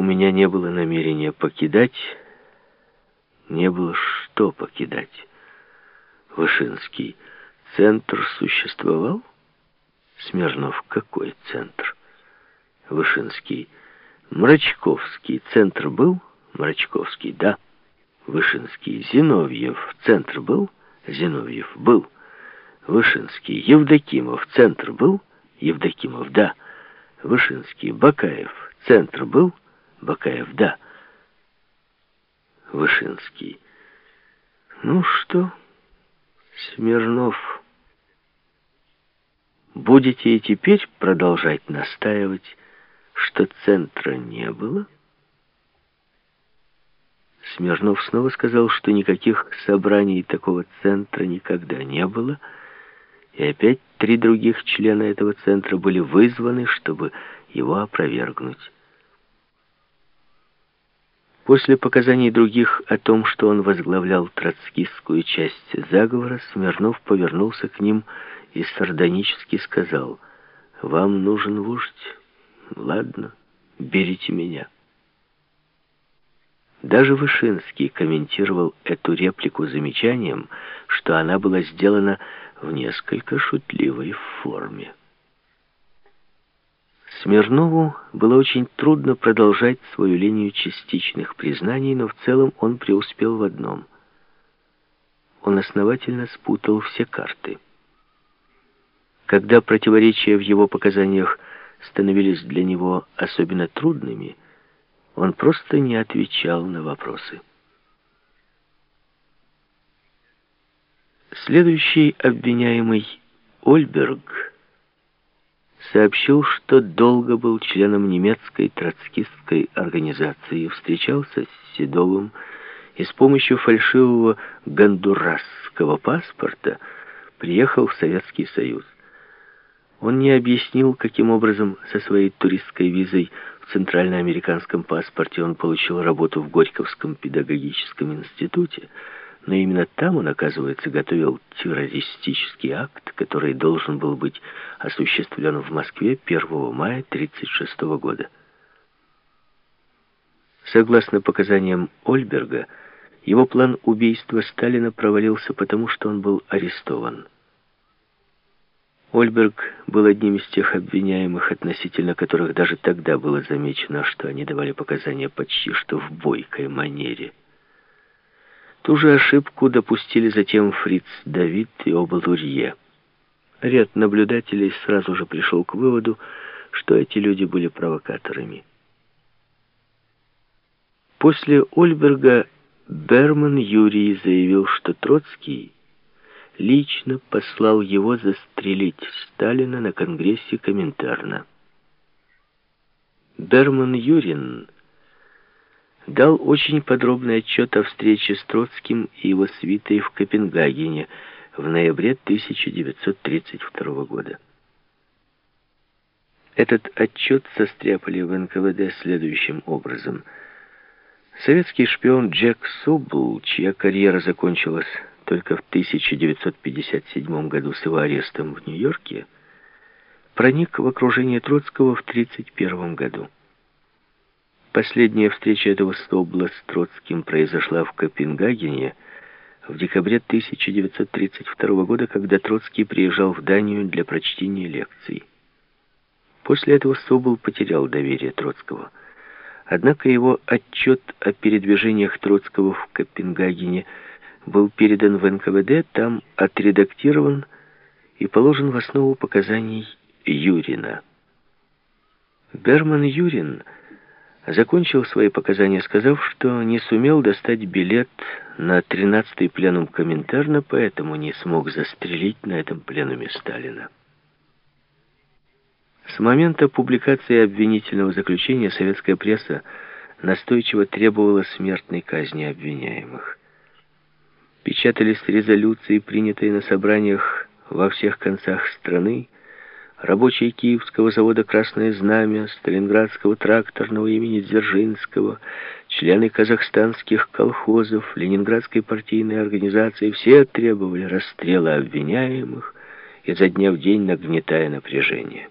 у меня не было намерения покидать, не было что покидать. Вышинский. Центр существовал? Смирнов. Какой центр? Вышинский. Мрачковский. Центр был? Мрачковский. Да. Вышинский. Зиновьев. Центр был? Зиновьев. Был. Вышинский. Евдокимов. Центр был? Евдокимов. Да. Вышинский. Бакаев. Центр был? Бакаев. Да. Вышинский. Ну что, Смирнов, будете и теперь продолжать настаивать, что центра не было? Смирнов снова сказал, что никаких собраний такого центра никогда не было, и опять три других члена этого центра были вызваны, чтобы его опровергнуть. После показаний других о том, что он возглавлял троцкистскую часть заговора, Смирнов повернулся к ним и сардонически сказал, «Вам нужен вождь? Ладно, берите меня». Даже Вышинский комментировал эту реплику замечанием, что она была сделана в несколько шутливой форме. Смирнову было очень трудно продолжать свою линию частичных признаний, но в целом он преуспел в одном. Он основательно спутал все карты. Когда противоречия в его показаниях становились для него особенно трудными, он просто не отвечал на вопросы. Следующий обвиняемый Ольберг сообщил, что долго был членом немецкой троцкистской организации, встречался с Седовым и с помощью фальшивого гондурасского паспорта приехал в Советский Союз. Он не объяснил, каким образом со своей туристской визой в Центральноамериканском паспорте он получил работу в Горьковском педагогическом институте, но именно там он, оказывается, готовил террористический акт, который должен был быть осуществлен в Москве 1 мая 1936 года. Согласно показаниям Ольберга, его план убийства Сталина провалился потому, что он был арестован. Ольберг был одним из тех обвиняемых, относительно которых даже тогда было замечено, что они давали показания почти что в бойкой манере. Ту же ошибку допустили затем Фриц Давид и оба Лурье. Ряд наблюдателей сразу же пришел к выводу, что эти люди были провокаторами. После Ольберга Берман Юрий заявил, что Троцкий лично послал его застрелить Сталина на Конгрессе Коминтерна. Берман Юрин дал очень подробный отчет о встрече с Троцким и его свитой в Копенгагене в ноябре 1932 года. Этот отчет состряпали в НКВД следующим образом. Советский шпион Джек Собл, чья карьера закончилась только в 1957 году с его арестом в Нью-Йорке, проник в окружение Троцкого в 1931 году. Последняя встреча этого Стобла с Троцким произошла в Копенгагене в декабре 1932 года, когда Троцкий приезжал в Данию для прочтения лекций. После этого Собол потерял доверие Троцкого. Однако его отчет о передвижениях Троцкого в Копенгагене был передан в НКВД, там отредактирован и положен в основу показаний Юрина. Берман Юрин – закончил свои показания, сказав, что не сумел достать билет на 13-й пленум Коминтерна, поэтому не смог застрелить на этом пленуме Сталина. С момента публикации обвинительного заключения советская пресса настойчиво требовала смертной казни обвиняемых. Печатались резолюции, принятые на собраниях во всех концах страны, рабочие Киевского завода «Красное знамя», Сталинградского тракторного имени Дзержинского, члены казахстанских колхозов, Ленинградской партийной организации, все требовали расстрела обвиняемых, изо дня в день нагнетая напряжение.